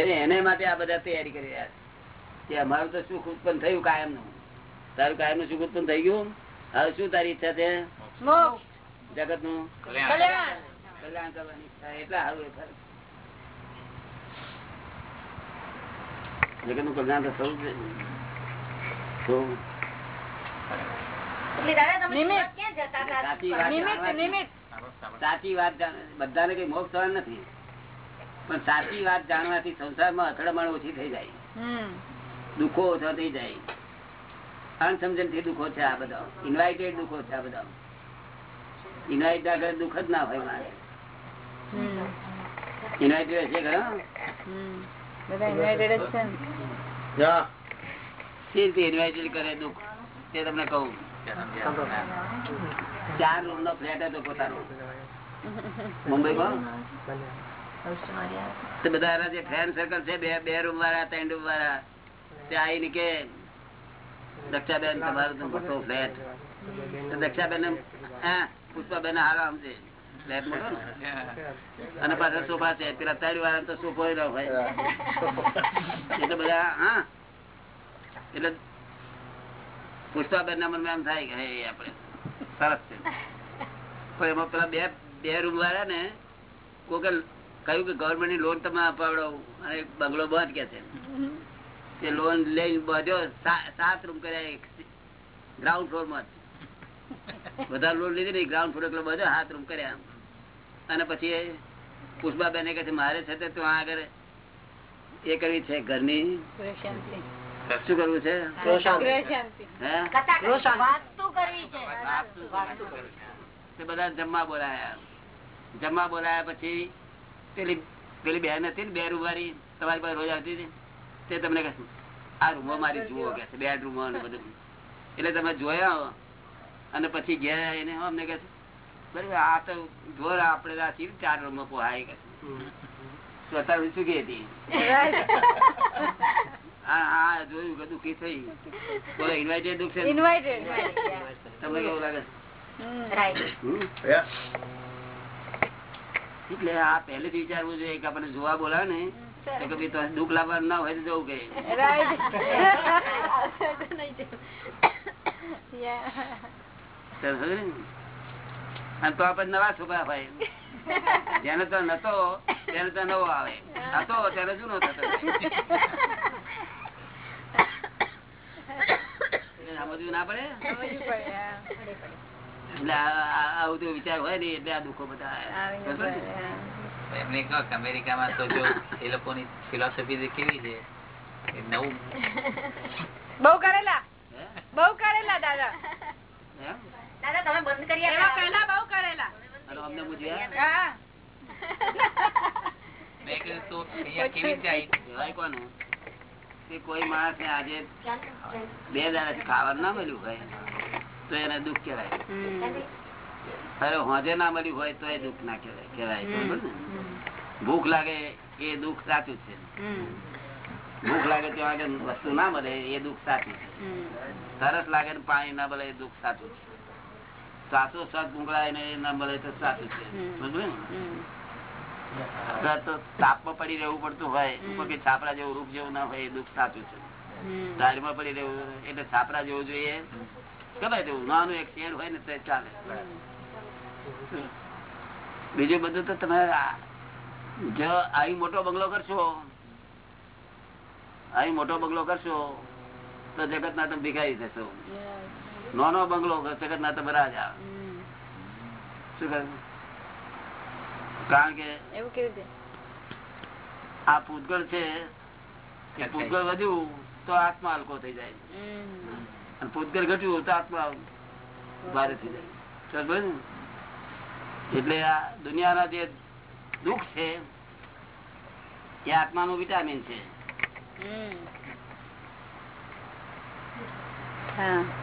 એને એને માટે આ બધા તૈયારી કરી રહ્યા છે. કે અમારું તો સુખ ઉત્પન્ન થયું કાયમનું તારું કાયમનું સુખ ઉત્પન્ન થઈ ગયું? હવે શું તારી ઈચ્છા છે? જગતનું કલ્યાણ. કલ્યાણ. કરવાની ઈચ્છા એટલે સારું એ ખરું. જગતનું કલ્યાણ તો થવું હતા? સાચી વાત બધાને કઈ મોક્ષ થવાનું નથી. પણ સાચી વાત જાણવાથી સંસારમાં અથડામણ ઓછી થઈ જાય. હમ. દુઃખો ઓછો થઈ જાય. અણસમજણથી દુઃખો છે આ બધા. ઇન્વાઇટેડ દુઃખો છે આ બધા. ઇન્વાઇટ આગળ દુઃખ જ ના હોય મારે. ઇન્વાઇટેડ છે ઇન્વાઇટેડ ઇન્વાઇટેડ કરે દુઃખ? તે તમને કહું. ચાર રૂમ નો ફ્લેટ હતો પોતાનો. મુંબઈમાં? તે બધા જે ફ્રેન્ડ સર્કલ છે, બે બે રૂમ વાળા, ત્રણ રૂમ વાળા તે આવીને કે, દક્ષાબેન તમારો તો મોટો ફ્લેટ દક્ષાબેન હા, પુષ્પાબેન હારા સમજે અને પાછળ સોફા છે. પેલા ત્રણ વાળા તો સોફો એટલે બધા, હા. એટલે પુષ્પાબેન ના મનમાં એમ થાય કે આપડે સરસ છે. પણ એમાં પેલા બે બે રૂમ વાળા ને કોકે કહ્યું કે ગવર્મેન્ટની લોન તમે અપાવડો અને બંગલો બંધ કે છે. તે લોન લઈને બધો સાત રૂમ કર્યા ગ્રાઉન્ડ ફ્લોરમાં બધા લોન લીધી ને ગ્રાઉન્ડ ફ્લોર એટલે બધો સાત રૂમ કર્યા અને પછી પુષ્પાબેન કહે છે મારે છે તે ત્યાં આગળ એ કરવી છે ઘરની. શું કરવું છે? બધા જમવા બોલાયા. જમવા બોલાયા પછી પેલી પેલી બેન હતી ને બે રૂમ વાળી તમારી પાસે રોજ આવતી હતી તે તમને કહે આ રૂમો મારી જુઓ કે છે બેડ રૂમો ને બધું. એટલે તમે જોયા અને પછી ગયા એને અમને કહે છે બરાબર આ તો જોર આપણે રાખી ચાર રૂમમાં પોહાય કે છે. તો અત્યારે ચૂકી હતી? હા હા જોયું કે દુઃખી થઈ. બોલો ઇન્વાઇટેડ દુઃખ છે તમને કેવું લાગે? રાઈટ? એટલે આ પહેલેથી વિચારવું જોઈએ કે આપણે જોવા બોલાવે ને તો કે ભઈ દુઃખ લાવવાનું ના હોય તો જવું કે. તો અને તો આપણે નવા છોકરા ભાઈ જેને તો નતો તેને તો નવો આવે. હતો ત્યારે જૂનો થતો આ બધું ના પડે. એટલે આવું તો વિચાર હોય ને એટલે આ દુઃખો બધા. એમને કહો કે અમેરિકામાં તો જો એ લોકોની ફિલોસોફી કેવી છે કે નવું. બહુ કરેલા? બહુ કરેલા દાદા. દાદા તમે બંધ કરી પહેલા બહુ કરેલા. અમને મૂંઝ્યા? મેં કીધું તો અહીંયા કેવી રીતે આવી? કોનું? કોઈ માણસ ને આજે બે દાડા ખાવાનું ના મળ્યું હોય. તો એને દુઃખ કહેવાય. અરે હોજે ના મળ્યું હોય તો એ દુઃખ ના કહેવાય કહેવાય ભૂખ લાગે એ દુઃખ સાચું છે. ભૂખ લાગે ત્યાં આગળ વસ્તુ ના મળે એ દુઃખ સાચું છે. તરસ લાગે ને પાણી ના મળે એ દુઃખ સાચું છે. સાચો સત ગુંગળાય ને એ ના મળે તો સાચું છે? તો તાપમાં પડી રહેવું પડતું હોય ઉપર કે છાપરા જેવું રૂપ જેવું ના હોય એ દુઃખ સાચું છે. ધારમાં પડી રહેવું એટલે છાપરા જેવું જોઈએ. ગમે તેવું નાનું એક શેર હોય ને તો ચાલે. બીજું બધું તો તમે આ- જો અહીં મોટો બંગલો કરશો. અહીં મોટો બંગલો કરશો તો જગત ના તમે ભિખારી થશો. નાનો બંગલો જગત ના તમે રાજા શું કારણ કે એવું કેવી આ પૂતગળ છે પૂતગળ વધ્યું તો આત્મા હલકો થઈ જાય. અને પૂતગળ ઘટ્યું તો આત્મા ભારે થઈ જાય. એટલે આ દુનિયાના જે દુઃખ છે એ આત્માનું વિટામિન છે.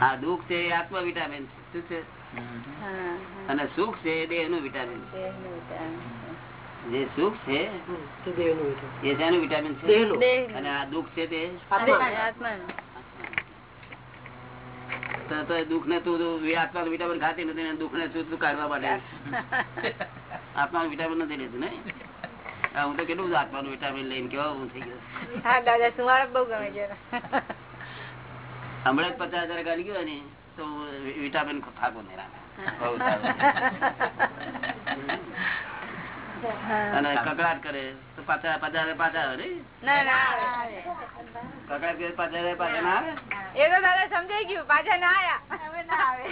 આ દુઃખ છે એ આત્મા વિટામિન શું છે? અને સુખ છે એ દેહનું વિટામિન છે. જે સુખ છે એ વિટામિન છે? અને આ દુઃખ છે તે એ દુઃખ ને તું આત્મા વિટામિન ખાતી નથી ને દુઃખ ને તું કાઢવા માટે આત્મા વિટામિન નથી લેતું ને હું તો કેટલું આત્મા આત્માનું વિટામિન લઈને કેવા હું થઈ ગયો હા દાદા સુવાળ બહુ ગમે છે હમણાં જ પચાસ હજાર ગાડી ગયો ને તો વિટામિન ખાકો નહીં રાખે. બહુ સારું. અને કકડાટ કરે. તો પાછા પાછા પાછા આવે. કકડાટ કરે પાછા પાછા ના આવે? એ તો દાદા સમજાઈ ગયું પાછા ના આયા. હવે ના આવે.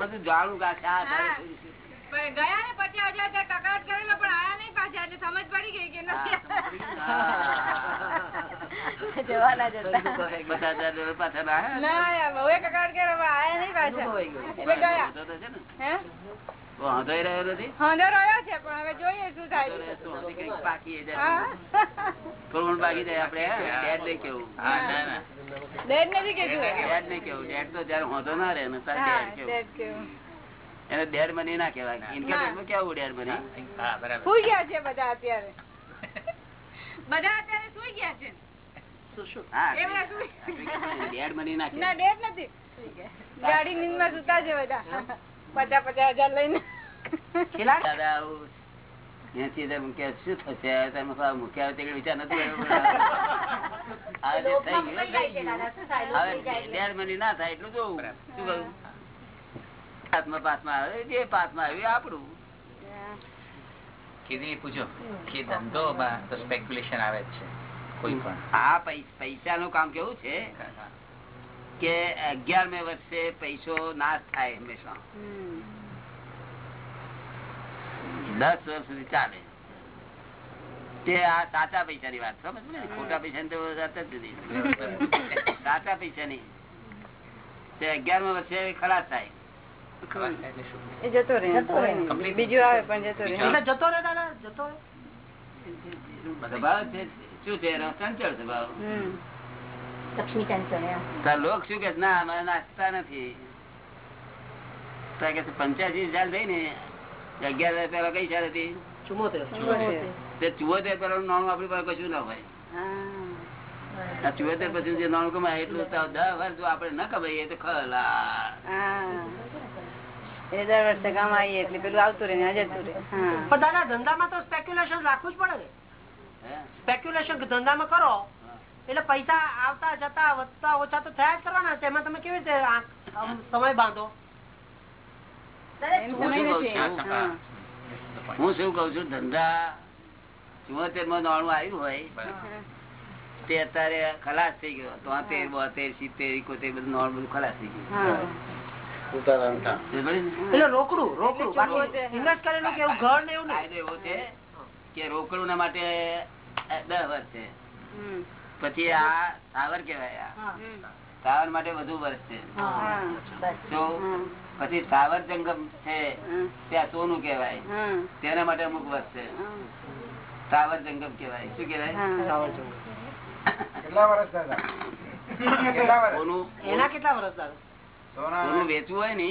બધું. પણ ગયા ને પચાસ હજાર કકડાટ કરેલો પણ આયા નહીં પાછા એટલે સમજ પડી ગઈ કે નથી જવાના જ હતા. પચાસ હજાર પાછા ના આવે? ના આયા કકડાટ કર્યો આયા નહીં પાછા. એટલે ગયા. રહ્યો નથી? રહ્યો છે પણ હવે જોઈએ શું થાય જાય. ડેડ કેવું. હા ના ના. ડેડ નથી ડેડ કેવું. ડેડ તો જયારે હોતો ના રહે ને ડેડ કેવું. એને ડેડ મની ના કેવાય ઇન્કમ કેવું ડેડ મની? સુઈ ગયા છે બધા અત્યારે. બધા અત્યારે સુઈ ગયા છે. ડેડ મની ના ડેડ નથી. ગાડી નીંદમાં સુતા છે બધા. પચાસ પચાસ હજાર લઈને. આપણું. કીધી પૂછો. કે ધંધો સ્પેક્યુલેશન આવે છે. કોઈ પણ. આ પૈસા નું કામ કેવું છે? કે અગિયારમે વર્ષે પૈસો નાશ થાય હંમેશા દસ વર્ષ સુધી ચાલે તે આ સાચા પૈસા ની વાત સમજ ને ખોટા પૈસા તો વાત જ નથી સાચા પૈસા ની તે અગિયારમા વર્ષે ખલાસ થાય જતો રહે બીજું આવે પણ જતો રહે જતો રહે દાદા જતો રહે છે શું છે સ્વભાવ હમ. લક્ષ્મી ચંચળ એમ. તાર લોક શું કે? ના અમે નાચતા નથી. પંચ્યાસી સાલ થઈ ને અગિયાર વર્ષ કઈ સાલ હતી? ચુમ્મોતેર તે ચુવોતેર નાણું આપણી પાસે કશું ના હોય. હા. પછી જે નાણું કમાય એટલું તો દસ વર્ષ જો આપણે ન કમાઈએ તો ખલા હા. એ દર વર્ષે કામ આવીએ એટલે પેલું આવતું રે ને જતું રે હા. પણ દાદા ધંધામાં તો સ્પેક્યુલેશન રાખવું જ પડે ને. સ્પેક્યુલેશન ધંધામાં કરો એટલે પૈસા આવતા જતા વધતા ઓછા તો થયા જ કરવાના તેમાં તમે કેવી રીતે સમય બાંધો? એમ હા, શું કઉ છું? ધંધા ચુમોતેરમાં નાણું આવ્યું હોય તે અત્યારે ખલાસ થઈ ગયો. તોતેર બોતેર સિત્તેર ઇકોતેર બધું નાણું બધું ખલાસ થઈ ગયું. રોકડું રોકડું. ઇન્વેસ્ટ કરેલું કે ઘર ને એવું નહીં? કાયદો એવો છે કે રોકડું ના માટે દસ વર્ષ છે. પછી આ સાવર કેવાય આ. સાવર માટે વધુ વર્ષ છે. તો પછી સાવર જંગમ છે ત્યાં સોનું કેવાય તેના માટે અમુક વર્ષ છે. જંગમ કેવાય શું કેવાય. કેટલા વર્ષ દાદા? કેટલા વર્ષ? સોનું એના કેટલા વર્ષ દાદા? સોનું વેચવું હોય ને?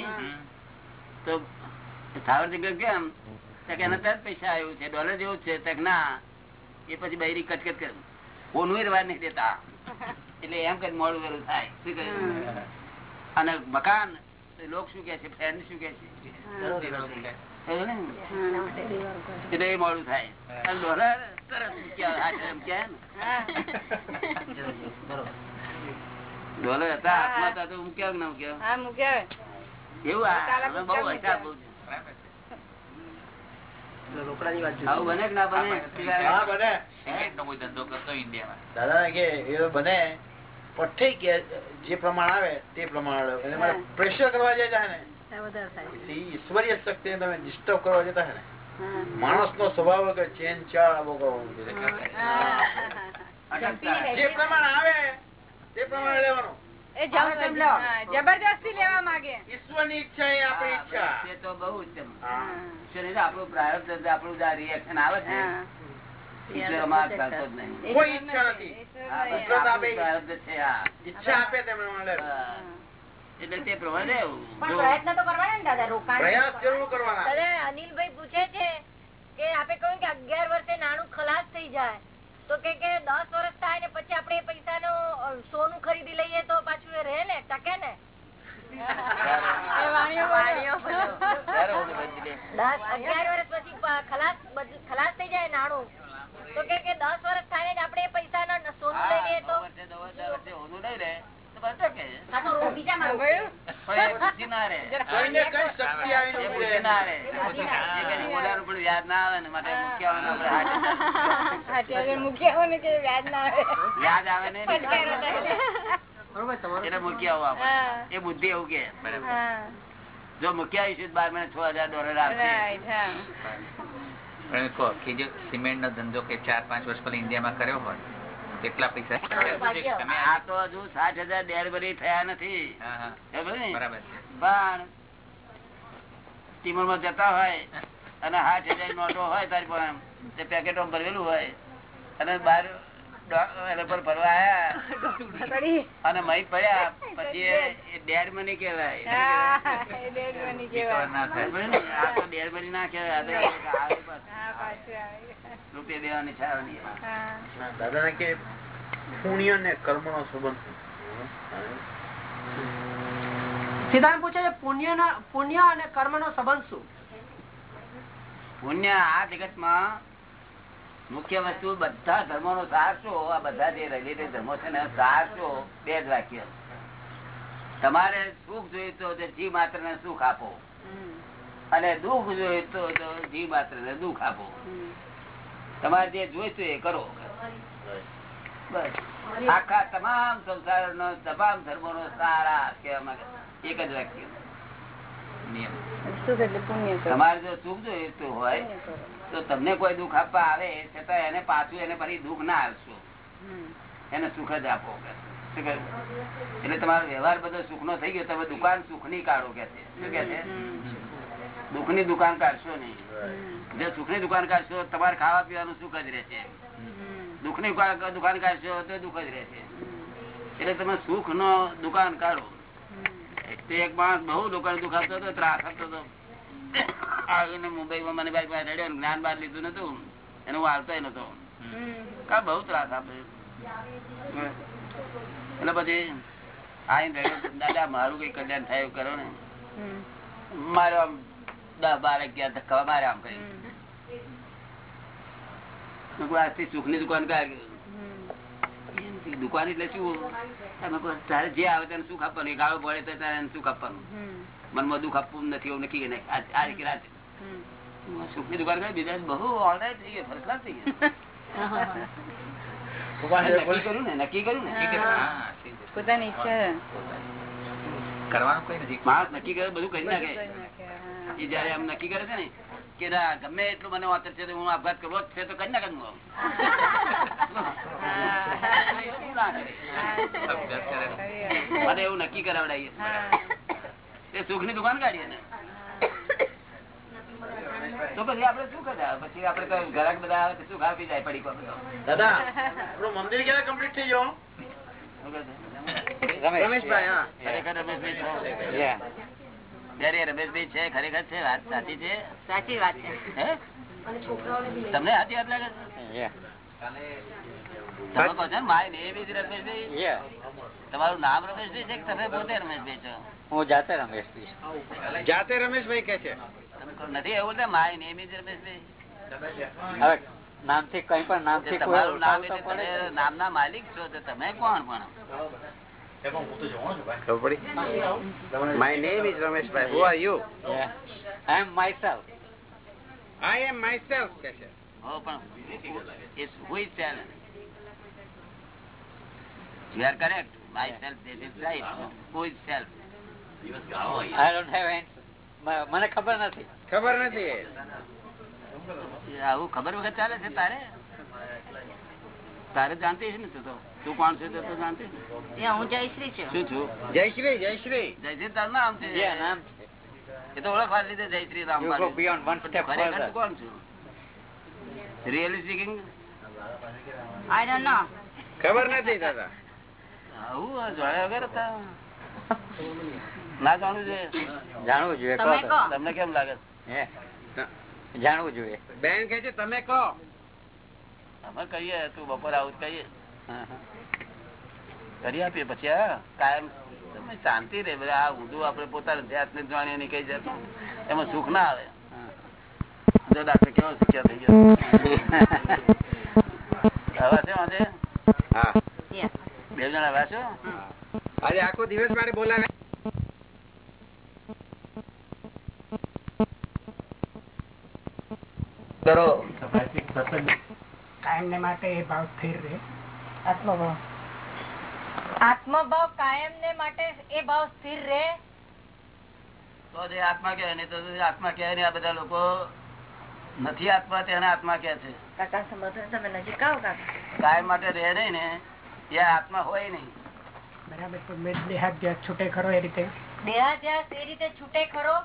તો સાવર જંગમ કેમ? એના ત્યાં જ પૈસા આવ્યું છે. ડોલર જેવું છે. તો કે ના એ પછી બૈરી કચકચ કરે. કોનું રવા નહીં દેતા. એટલે એમ કઈ મોડું વેલું થાય. શું કહ્યું? અને મકાન તો લોક શું કે છે? ફ્રેન્ડ શું કે છે? ને? એટલે એ મોડું થાય. અને ડોલર તરત. ડોલર હતા હાથમાં હતા તો મૂક્યા ના મૂક્યા? એવું બહુ જે પ્રમાણ આવે તે પ્રમાણે પ્રેશર કરવા જતા હે ને. ઈશ્વરીય શક્તિ તમે ડિસ્ટર્બ કરવા જતા હે ને. માણસ નો સ્વભાવ કે ચેન ચાળ આવો કરવો જે પ્રમાણ આવે તે પ્રમાણે લેવાનું જબરદસ્તી લેવા માંગે. ઈશ્વરની ઈચ્છા એ આપણી ઈચ્છા. એ તો બહુ ઉત્તમ હા. ઈશ્વર એટલે આપણું પ્રારબ્ધ આપણું જે રિએક્શન આવે છે હા. ઈશ્વર ખલાસ થઈ જ તો કે દસ વર્ષ થાય ને પછી આપણે પૈસા સોનું ખરીદી લઈએ તો પાછું એ રહે ને ટકે ને? ખલાસ થઈ જાય નાણું. તો કે દસ વર્ષ થાય ને આપડે પૈસા ના સોનું લઈ ના રે વ્યાજ એ બુદ્ધિ એવું કે બરાબર. જો મૂક્યા આવીશું બાર મહિને છ હજાર ડોલર આવશે સિમેન્ટ નો ધંધો કે ચાર પાંચ વર્ષ પછી ઇન્ડિયા માં કર્યો હોય કેટલા પૈસા? આ તો હજુ સાત હજાર ડેરબરી થયા નથી. બરાબર પણ સ્ટીમરમાં જતા હોય અને હાથ હજાર નોટો હોય તારી પાસે તે પેકેટો ભરેલું હોય. અને બાર પર ભરવા અને મહી પડ્યા. પછી કેવાય આ તો ના કેવાય રૂપિયા દેવાની છાવની દાદા કે પુણ્ય ને કર્મ નો સંબંધ. સિદ્ધાંત પૂછે છે પુણ્ય પુણ્ય અને કર્મ નો સંબંધ શું? પુણ્ય આ જગતમાં મુખ્ય વસ્તુ બધા ધર્મો નો સાર છો આ બધા જે રિલેટેડ ધર્મો છે ને સાર છો બે જ વાક્ય. તમારે સુખ જોયું તો જીવ માત્ર ને સુખ આપો. અને દુઃખ જોયું તો જીવ માત્ર ને દુઃખ આપો. તમારે જે જોઈતું એ કરો. બસ. આખા તમામ સંસાર નો તમામ ધર્મો નો સારા કહેવા માંગે એક જ રાખીએ તમારે જો સુખ જોઈતું હોય તો તમને કોઈ દુઃખ આપવા આવે છતાં એને પાછું એને ફરી દુઃખ ના આપશો એને સુખ જ આપો શું એટલે તમારો વ્યવહાર બધો સુખ થઈ ગયો તમે દુકાન સુખ કાઢો કે શું કે છે? દુઃખની દુકાન કાઢશો નહીં. જો સુખની દુકાન કાઢશો તમારે ખાવા પીવાનું સુખ જ રહેશે દુઃખની દુકાન કાઢશો તો દુઃખ જ રહેશે. એટલે તમે સુખ નો દુકાન કાઢો. એક તો માણસ બહુ લોકોને દુખાતો હતો ત્રાસ હતો હતો. આવીને મુંબઈમાં મને ભાઈ રડ્યો જ્ઞાન બહાર લીધું નતું. એને હું હાલતો નતો. કા બહુ ત્રાસ આપે. એટલે પછી આવીને રડ્યો દાદા મારું કઈ કલ્યાણ થાય કરો ને. મારે આમ દસ બાર અગિયાર ધક્કા મારે આમ કરી. આજથી સુખની દુકાન કાઢી દુકાન એટલે શું? તારે જે આવે તેને સુખ આપવાનું ગાળો પડે તો તારે સુખ આપવાનું મનમાં દુઃખ આપવું નથી એવું નક્કી આ રીતે રાત. સુખની દુકાન બીજા બહુ ઓલરાઈટ થઈ ગયો ફરકલા થઈ ગયો. નક્કી કર્યું ને? નક્કી કરે બધું કરી નાખે. એ જયારે આમ નક્કી કરે છે ને કે ના ગમે એટલું મને વાતર છે હું આપઘાત કરવો જ છે તો કઈ ના કરું મને એવું નક્કી કરાવડાવીએ તે સુખની દુકાન કાઢીએ ને તો પછી આપડે શું કર્યા પછી આપડે ઘરાક બધા આવે શું આપી જાય પડી દાદા આપણું મંદિર ક્યારે કમ્પ્લીટ થઈ ગયો? રમેશભાઈ ત્યારે રમેશભાઈ છે ખરેખર છે વાત સાચી છે? સાચી વાત છે. તમને સાચી વાત લાગે છે? તમારું નામ રમેશભાઈ છે તમે પોતે છો? હું જાતે રમેશભાઈ રમેશભાઈ કે નથી એવું માય નેમ ઇઝ રમેશભાઈ હવે નામથી કઈ પણ નામથી તમારું નામ એટલે તમે માલિક છો તો તમે કોણ પણ? Everybody? My name is Ramesh Bhai. Who are you? Yeah. I am myself. I am myself, Kesha. Oh, but it's who channel? You are correct. Myself, this is right. Who is self? I don't have answer. મને ખબર નથી ખબર નથી આવું ખબર વગર ચાલે છે તારે તારે જાણતી છે ને તું તો? તું કોણ છે તો જાણતી હું જયશ્રી છું. શું છું? જયશ્રી જયશ્રી. જયશ્રી તારું નામ છે? એ તો ઓળખવા લીધે જયશ્રી રામ કોણ છું? Really speaking I don't know ખબર નથી દાદા. આવું જોડે વગર હતા. ના જાણવું જોઈએ. જાણવું જોઈએ તમને કેમ લાગે? જાણવું જોઈએ. બેન કે છે તમે કહો. અમે કહીએ તું બપોર આવું કહીએ. કરી આપીએ પછી કાયમ શાંતિ રે બધા આ ઊંધું આપડે પોતાના ધ્યાસ જાણીએ ને કઈ એમાં સુખ ના આવે. ડાક્ટર કેવો શીખ્યા થઈ ગયો. બે જણા આવ્યા છો? કાયમ ને માટે એ ભાવ સ્થિર રહે. આત્મભાવ. આત્મભાવ કાયમ ને માટે એ ભાવ સ્થિર રહે. તો જે આત્મા કહેવાય ને તો આત્મા કહેવાય ને આ બધા લોકો નથી આત્મા તેને આત્મા કે છે. કાકા સમર્થન તમે નજીક આવો કાકા. કાયમ માટે રહે નહીં ને એ આત્મા હોય નહીં. બરાબર તો મેં દેહાધ્યાસ છૂટે ખરો એ રીતે. દેહાધ્યાસ એ રીતે છૂટે ખરો.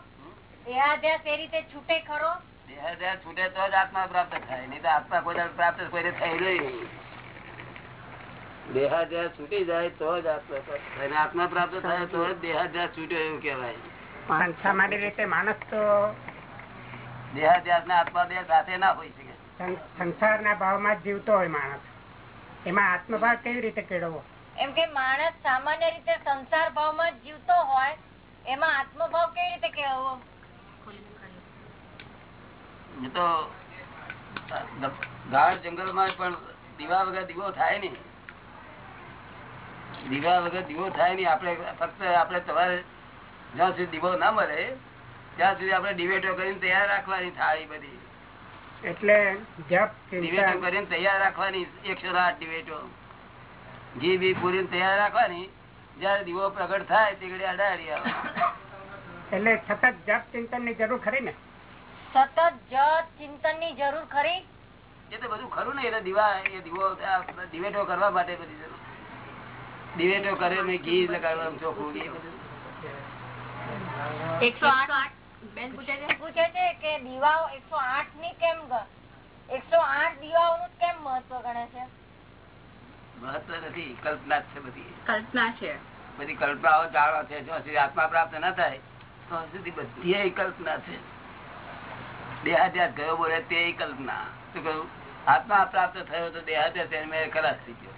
દેહાધ્યાસ એ રીતે છૂટે ખરો. દેહાધ્યાસ છૂટે તો જ આત્મા પ્રાપ્ત થાય નહીં તો આત્મા કોઈ પ્રાપ્ત કોઈને થઈ નહીં. દેહાધ્યાસ છૂટી જાય તો જ આત્મા પ્રાપ્ત થાય આત્મા પ્રાપ્ત થાય તો જ દેહાધ્યાસ છૂટ્યો એવું કહેવાય. સામાન્ય રીતે માણસ તો દેહાધ્યાસ ને આત્મા બે સાથે ના હોઈ શકે. સંસારના ભાવમાં જીવતો હોય માણસ. એમાં આત્મભાવ કેવી રીતે કેળવવો? એમ કે માણસ સામાન્ય રીતે સંસાર ભાવમાં જ જીવતો હોય એમાં આત્મભાવ કેવી રીતે કેળવવો? એ તો ગાઢ જંગલમાં પણ દીવા વગર દીવો થાય નઈ દીવા વગર દીવો થાય નઈ આપડે ફક્ત આપડે તમારે જ્યાં સુધી દીવો ના મળે ત્યાં સુધી આપડે ડિબેટો કરીને તૈયાર રાખવાની થાળી બધી. એટલે ડિબેટો કરીને તૈયાર રાખવાની એકસો આઠ ડિબેટો. ઘી બી પૂરી તૈયાર રાખવાની. જયારે દીવો પ્રગટ થાય તે ઘડી અડાડી આવે એટલે સતત જપ ચિંતનની જરૂર ખરી ને? સતત જત ચિંતનની જરૂર ખરી? એ તો બધું ખરું ને એટલે દીવા એ દીવો દિવેટો કરવા માટે બધી જરૂર. દિવેટો કરે ને ઘી લગાડવાનું ચોખ્ખું એ બધું. એકસો આઠ. બેન પૂછે છે? કે દીવાઓ એકસો આઠની કેમ એકસો આઠ દીવાઓનું કેમ મહત્વ ગણે છે? મહત્વ નથી કલ્પના છે બધી. કલ્પના છે. બધી કલ્પનાઓ જાણો છે જો સુધી આત્મા પ્રાપ્ત ના થાય તો સુધી બધી કલ્પના છે. દેહાદ્યાસ ગયો બોલે તે કલ્પના. શું કહ્યું? આત્મા પ્રાપ્ત થયો તો દેહાધ્યાસ એને ખલાસ થઈ ગયો.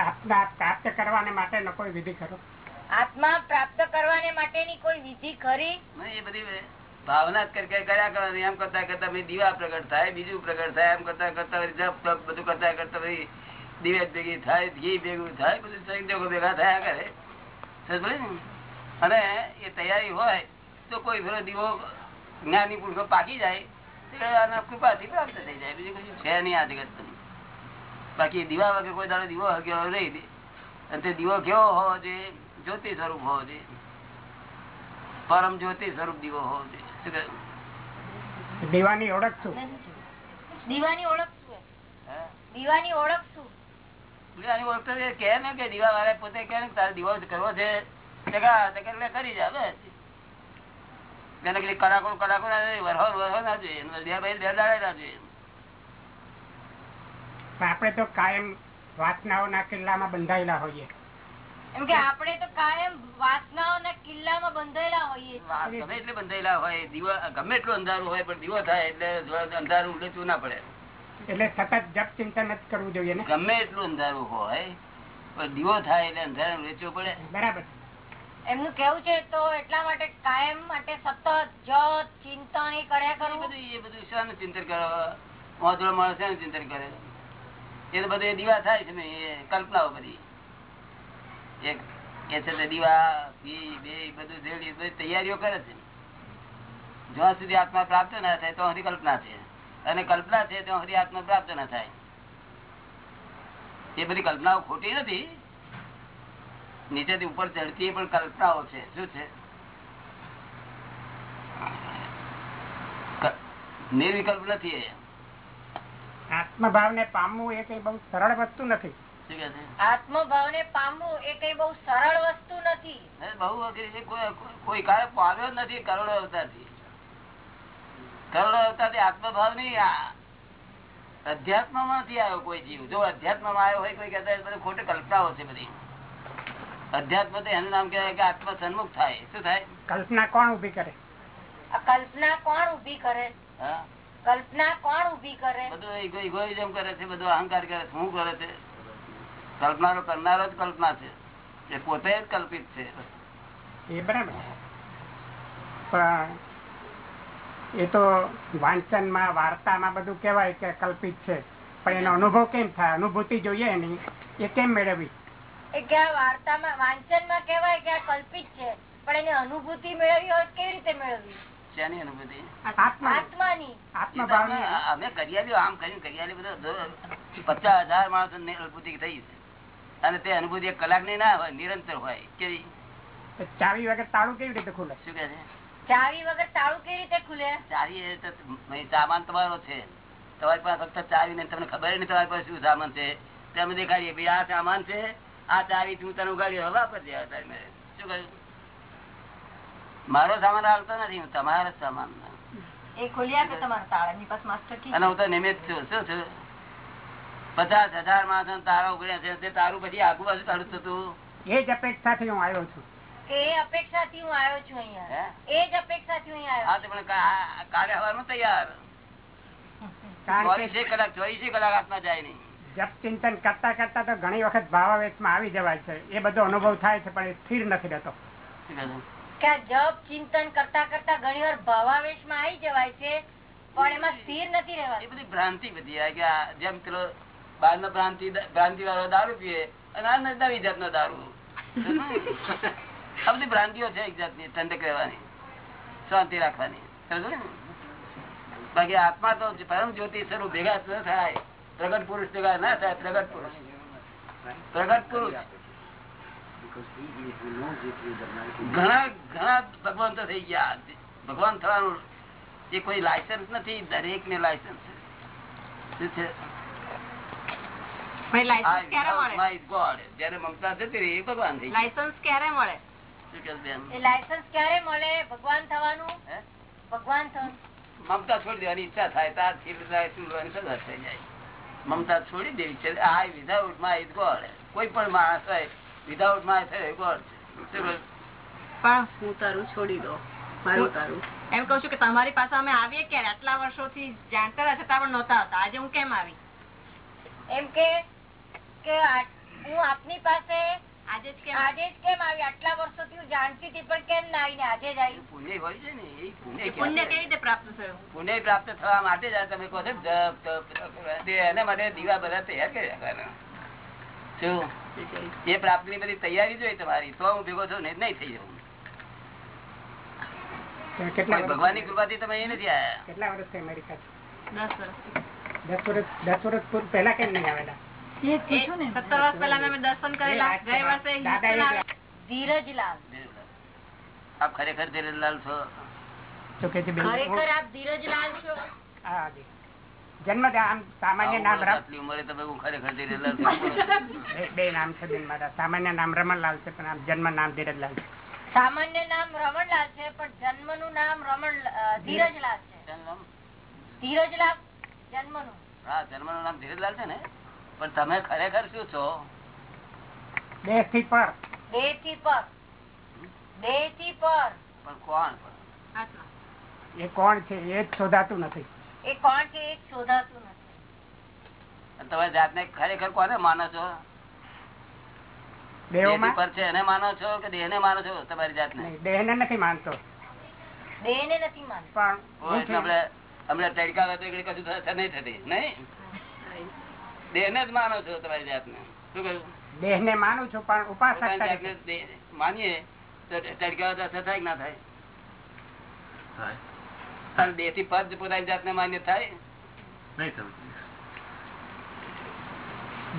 આત્મા પ્રાપ્ત કરવાને માટેનો કોઈ વિધિ ખરો? આત્મા પ્રાપ્ત કરવાને માટેની કોઈ વિધિ ખરી? એ બધી ભાવના કરી કર્યા કરવાની. એમ કરતા કરતા દીવા પ્રગટ થાય બીજું પ્રગટ થાય એમ કરતા કરતા જપ તપ બધું કરતા કરતા પછી દિવેટ ભેગી થાય ઘી ભેગું થાય બધું સંજોગો ભેગા થયા કરે? અને એ તૈયારી હોય તો કોઈ ફેરો દીવો જ્ઞાની પુરુષો પાકી જાય. કૃપાથી પ્રાપ્ત થઈ જાય. બીજું કશું છે નહીં આ જગત બાકી દીવા વગર કોઈ દાડો દીવો હગ્યો રહી દે અને તે દીવો કેવો હોવો જોઈએ? જ્યોતિ સ્વરૂપ હોવો જોઈએ. પરમ જ્યોતિ સ્વરૂપ દીવો હોવો જોઈએ. દીવાની ઓળખ શું? દીવાની ઓળખ શું દીવાની ઓળખ શું? દીવાની ઓળખ તો ને કે દીવા વાળા પોતે કે તારે દીવો કરવો છે. કરી જા એને કઈ કડાકો કડાકો ના જોઈએ, વરહો વરહો ના જોઈએ બે ભાઈ બે દાડે ના જોઈએ. પણ આપણે તો કાયમ વાસનાઓના કિલ્લામાં બંધાયેલા હોઈએ. એમ કે આપણે તો કાયમ વાસનાઓના કિલ્લામાં બંધાયેલા હોઈએ. ગમે એટલે બંધાયેલા હોય દીવો ગમે એટલું અંધારું હોય પણ દીવો થાય એટલે અંધારું ઉડતું ના પડે. એટલે સતત જપ ચિંતન જ કરવું જોઈએ ને? ગમે એટલું અંધારું હોય પણ દીવો થાય એટલે અંધારું વેચવું પડે. બરાબર. એમનું કેવું છે તો એટલા માટે કાયમ માટે સતત જો ચિંતન એ કર્યા કરું? બધું એ બધું શાનું ચિંતન કરો? વાંધળો માણસ શાનું ચિંતન કરે? એ તો બધું એ દીવા થાય છે એ કલ્પનાઓ બધી. એક એ છે તે દીવા બી બે બધું રેડી બધી તૈયારીઓ કરે છે. જ્યાં સુધી આત્મા પ્રાપ્ત ના થાય તો સુધી કલ્પના છે. અને કલ્પના છે ત્યાં સુધી આત્મા પ્રાપ્ત ના થાય. એ બધી કલ્પનાઓ ખોટી નથી. નીચેથી ઉપર ચડતી પણ કલ્પનાઓ છે. શું છે? નિર્વિકલ્પ નથી આત્મભાવ ને પામવું એ કઈ બહુ સરળ વસ્તુ નથી. આત્મભાવ ને પામવું એ કઈ બહુ સરળ વસ્તુ નથી. બહુ અઘરી છે કોઈ કોઈ કાળે પામ્યો નથી કરોડો અવતારથી. કરોડો અવતારથી આત્મભાવ નહીં આ અધ્યાત્મમાં નથી આવ્યો કોઈ જીવ. જો અધ્યાત્મમાં આવ્યો હોય કોઈ કહેતા હોય તો બધું ખોટી કલ્પનાઓ છે બધી. અધ્યાત્મ તો એનું નામ કહેવાય કે આત્મ સન્મુખ થાય. શું થાય? કલ્પના કોણ ઊભી કરે? આ કલ્પના કોણ ઊભી કરે? હા? કલ્પના કોણ ઊભી કરે? બધું ઇગોઇઝમ કરે છે બધું અહંકાર કરે છે શું કરે છે? કલ્પનારો કરનારો જ કલ્પના છે. એ પોતે જ કલ્પિત છે. એ બરાબર પણ એ તો વાંચનમાં વાર્તામાં બધું કહેવાય કે કલ્પિત છે. પણ એનો અનુભવ કેમ થાય? અનુભૂતિ જોઈએ એની. એ કેમ મેળવવી? વાર્તામાં વાંચનમાં કહેવાય કે આ કલ્પિત છે પણ એની અનુભૂતિ મેળવી હોય કેવી રીતે મેળવી? શેની અનુભૂતિ? આત્માની. અમે- અમે કરિયાલી આમ કરીને કરિયાલી બધો પચાસ હજાર માણસો ની અનુભૂતિ થઈ છે. અને તે અનુભૂતિ એક કલાકની ના હોય નિરંતર હોય. કેવી? તો ચાવી વગર તાળું કેવી રીતે ખુલે? શું કે છે? ચાવી વગર તાળું કેવી રીતે ખુલે? ચાવી એ સામાન તમારો છે. તમારી પાસે ફક્ત ચાવી ને તમને ખબર નહીં તમારી પાસે શું સામાન છે. તે અમે દેખાડીએ. ભાઈ આ સામાન છે આ ચાવી હું તને ઉગાડી હવા પર જાય તારી શું કહ્યું? મારો સામાન હાલતો નથી હું તમારા સામાન એ ખોલી આપે તમારા તાળા એમની પાસે માસ્ટર કી અને હું તો નિમિત્ત છું. શું છું પચાસ હજાર માણસો તારા ઉગડ્યા છે તારું પછી આગુ બાજુ તારું થતું? એ જ અપેક્ષાથી હું આવ્યો છું. કે એ અપેક્ષાથી હું આવ્યો છું અહીંયા. એ જ અપેક્ષાથી હું આવ્યો પણ કાલે હવાનું તૈયાર. ચોવીસે કલાક ચોવીસે કલાક હાથમાં જાય નહીં. જપ ચિંતન કરતા કરતા તો ઘણી વખત ભાવાવેશમાં આવી જવાય છે. એ બધો અનુભવ થાય છે પણ એ સ્થિર નથી રહેતો. જપ ચિંતન કરતા કરતા ઘણી વાર ભાવાવેશમાં આવી જવાય છે પણ એમાં સ્થિર નથી એ બધી ભ્રાંતિ બધી કે જેમ પેલો બહાર નો ભ્રાંતિ ભ્રાંતિ વાળો દારૂ પીએ અને આ નવી જાતનો દારૂ. આ બધી ભ્રાંતિઓ છે એક જાતની ઠંડક રહેવાની શાંતિ રાખવાની. બાકી આત્મા તો પરમ જ્યોતિ સ્વરૂપ ભેગા ન થાય. પ્રગટ પુરુષ ભેગા ના થાય પ્રગટ પુરુષ. પ્રગટ પુરુષ. ઘણા ઘણા ભગવાન તો થઈ ગયા. ભગવાન થવાનું એ કોઈ લાયસન્સ નથી દરેક ને લાયસન્સ. જ્યારે મમતા જતી રહી એ ભગવાન થઈ લાયસન્સ ક્યારે મળે? લાયસન્સ ક્યારે મળે? ભગવાન થવાનું? ભગવાન મમતા છોડી દેવાની ઈચ્છા થાય તાર લાયસન્સ સદા થઈ જાય. મમતા છોડી દેવી છે. આ વિધાઉટ માય ગોડ કોઈ પણ માણસ હોય વિધાઉટ માય ગોડ પણ હું તારું છોડી દો મારું તારું. એમ કઉ છું કે તમારી પાસે અમે આવીએ ક્યારે? આટલા વર્ષોથી જાણતા હતા છતાં પણ નહોતા હતા આજે હું કેમ આવી? એમ કે કે હું આપની પાસે આજે જ કેમ? આજે જ કેમ આવી? આટલા વર્ષોથી હું જાણતી હતી પણ કેમ ના આવીને આજે જ આવી? પુણ્ય હોય છે ને એ પુણ્ય પુણ્ય કેવી રીતે પ્રાપ્ત થયું? પુણ્ય પ્રાપ્ત થવા માટે જ તમે કહો છો ને એના માટે દીવા બધા તૈયાર કરી રાખવાના શું? એ પ્રાપ્તિ ની બધી તૈયારી જોઈએ તમારી તો હું ભેગો છું નહીં થઈ જવું. ભગવાનની કૃપા થી તમે એ નથી આયા. કેટલા વર્ષથી અમેરિકા દસ વર્ષ. દસ વર્ષ દસ વર્ષ પહેલા કેમ નહીં આવેલા? સત્તર વર્ષ પહેલા મેં દર્શન કરેલા. ગયે વર્ષે દાદા Houston એ આવે- ધીરજલાલ. આપ ખરેખર ધીરજલાલ છો? છે બેન? ખરેખર આપ ધીરજલાલ છો? જન્મ સામાન્ય નામ ઉંમરે તમે હું ખરેખર ધીરજલાલ બે- બે નામ છે બેન મારા. સામાન્ય નામ રમણલાલ છે પણ આમ જન્મ નામ ધીરજલાલ છે. સામાન્ય નામ રમણલાલ છે પણ જન્મનું નામ રમણ ધીરજલાલ છે? ધીરજલાલ જન્મનું. જન્મનું નામ ધીરજલાલ છે ને? પણ તમે ખરેખર શું છો? દેહથી પર. દેહથી પર. દેહથી પર. પણ કોણ એ કોણ છે? એ જ શોધાતું નથી. એ કોણ છે? એ જ શોધાતું નથી. તમે જાતને ખરેખર કોને માનો છો? દેહ પર છે એને માનો છો કે દેહ ને માનો છો તમારી જાતને? દેહ ને નથી માનતો. દેહ ને નથી માનતો. પણ હમણાં તડકા કશું નહીં થતી નહીં? દેહ ને જ માનો છો તમારી જાતને. શું કહ્યું? દેહને માનું છું પણ ઉપાસક દેહ માનીએ તો તડકા હોય અસર થાય ના થાય. અને દેહથી પદ પોતાની જાતને માન્ય થાય?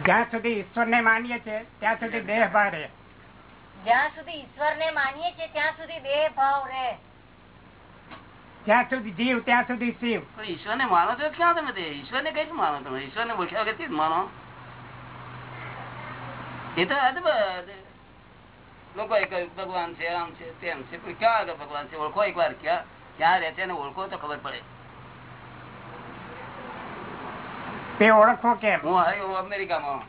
જ્યાં સુધી ઈશ્વર ને માનીએ છીએ ત્યાં સુધી દેહ ભાવ રહે. જ્યાં સુધી ઈશ્વર ને માનીએ છીએ ત્યાં સુધી દેહ ભાવ રહે. જ્યાં સુધી જીવ ત્યાં સુધી શિવ. ઈશ્વર ને માનો છો ક્યાં તમે તે? ઈશ્વર ને કઈ માનો તમે? ઈશ્વર ને ઓળખ્યા વગર કેવી માનો? એ તો અદભુત લોકો ભગવાન છે આમ છે તેમ છે. પણ ક્યાં આગળ ભગવાન છે? ઓળખો એક વાર ક્યાં ક્યાં રહે છે ઓળખો તો ખબર પડે. તે ઓળખો કેમ? હું આવ્યો અમેરિકામાં.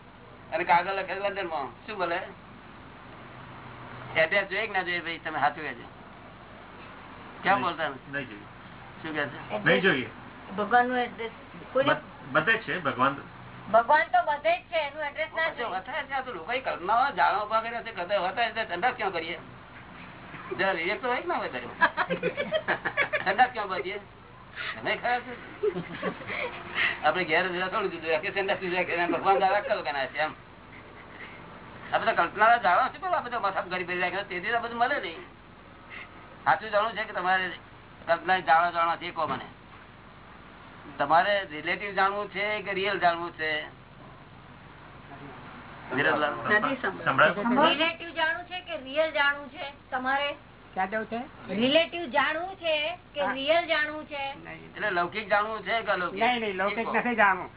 અને કાગળ લખે લંડનમાં. શું બોલે એડ્રેસ જોઈએ કે ના જોઈએ? ભાઈ તમે સાચું કહેજો. કેમ બોલતા શું કે છે? નહીં જોઈએ. ભગવાનનું એડ્રેસ બધે છે ભગવાન ભગવાન તો બધે જ છે એનું એડ્રેસ ના પાછો જોઈએ. છે તો લોકોએ કલ્પનાઓ જાણવા ઊભા કર્યા છે કદાચ વથાય છે ક્યાં કરીએ જરા વિવેક તો હોય ના હોય કર્યો ક્યાં કરીએ આપડે ઘેર થોડું દીધું ભગવાન દાદા કરો કે ના છે એમ. આ બધા કલ્પના જાણો છો પેલા બધા મથાપ કરી તેથી આ બધું મળે નહીં. સાચું જાણવું છે કે તમારે કલ્પના જાણવા જાણવા છે કહો મને. તમારે રિલેટિવ જાણવું છે કે રિયલ જાણવું છે. રિલેટિવ જાણવું છે કે રિયલ જાણવું છે તમારે? ક્યાં જવું છે? રિલેટિવ જાણવું છે કે રિયલ જાણવું છે? એટલે લૌકિક જાણવું છે કે નહીં નહીં લૌકિક નથી જાણવું.